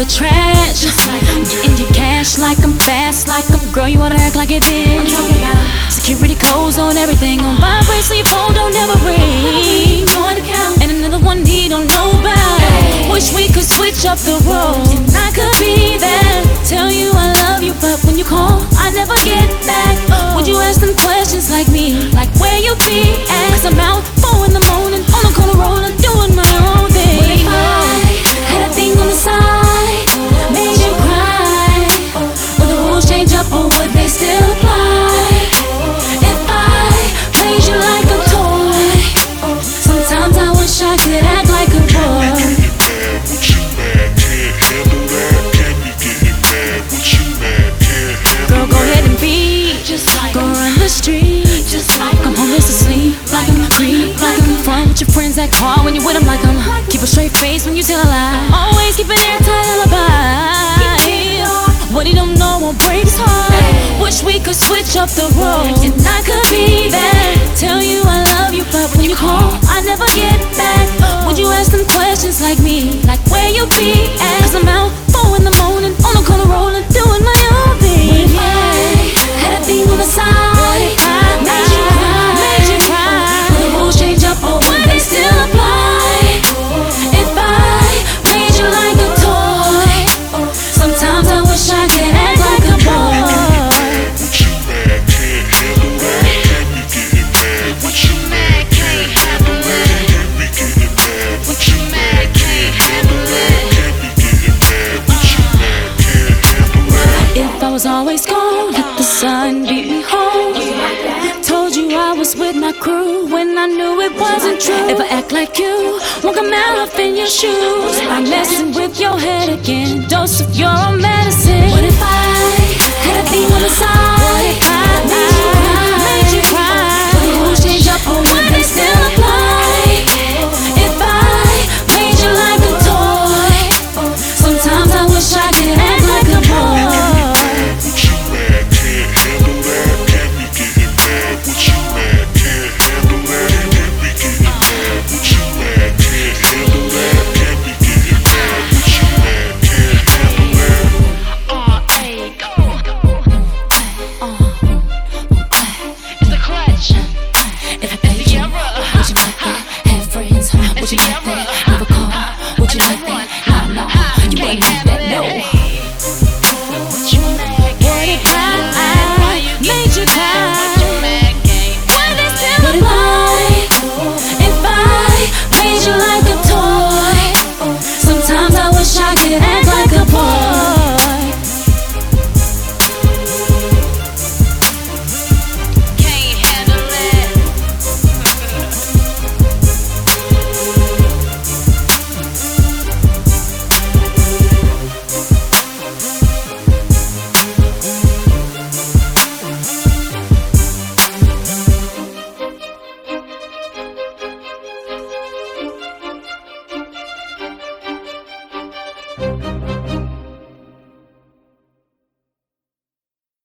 the trash. Getting your cash like I'm fast, like I'm girl. You wanna act like it been. Security codes on everything on vibrate, so your phone don't never ring. And another one he don't know about. Wish we could switch up the roles. And I could be there, tell you I love you, but when you call, I never get back. Would you ask them questions like me, like where you be? Cause I'm out the street. Just like I'm homeless asleep, like I'm free, like I'm fun with your friends that call when you with them, like I'm keep a straight face when you tell a lie. Always keep an airtight alibi. What he don't know won't break his heart. Wish we could switch up the roles and I could be there. Tell you I love you, but when you call, I never get back. Would you ask them questions like me, like where you be at? Cause I'm out always gone, let the sun beat me home. Told you I was with my crew when I knew it wasn't true. If I act like you, won't come out in your shoes. I'm messing with your head again. Dose of your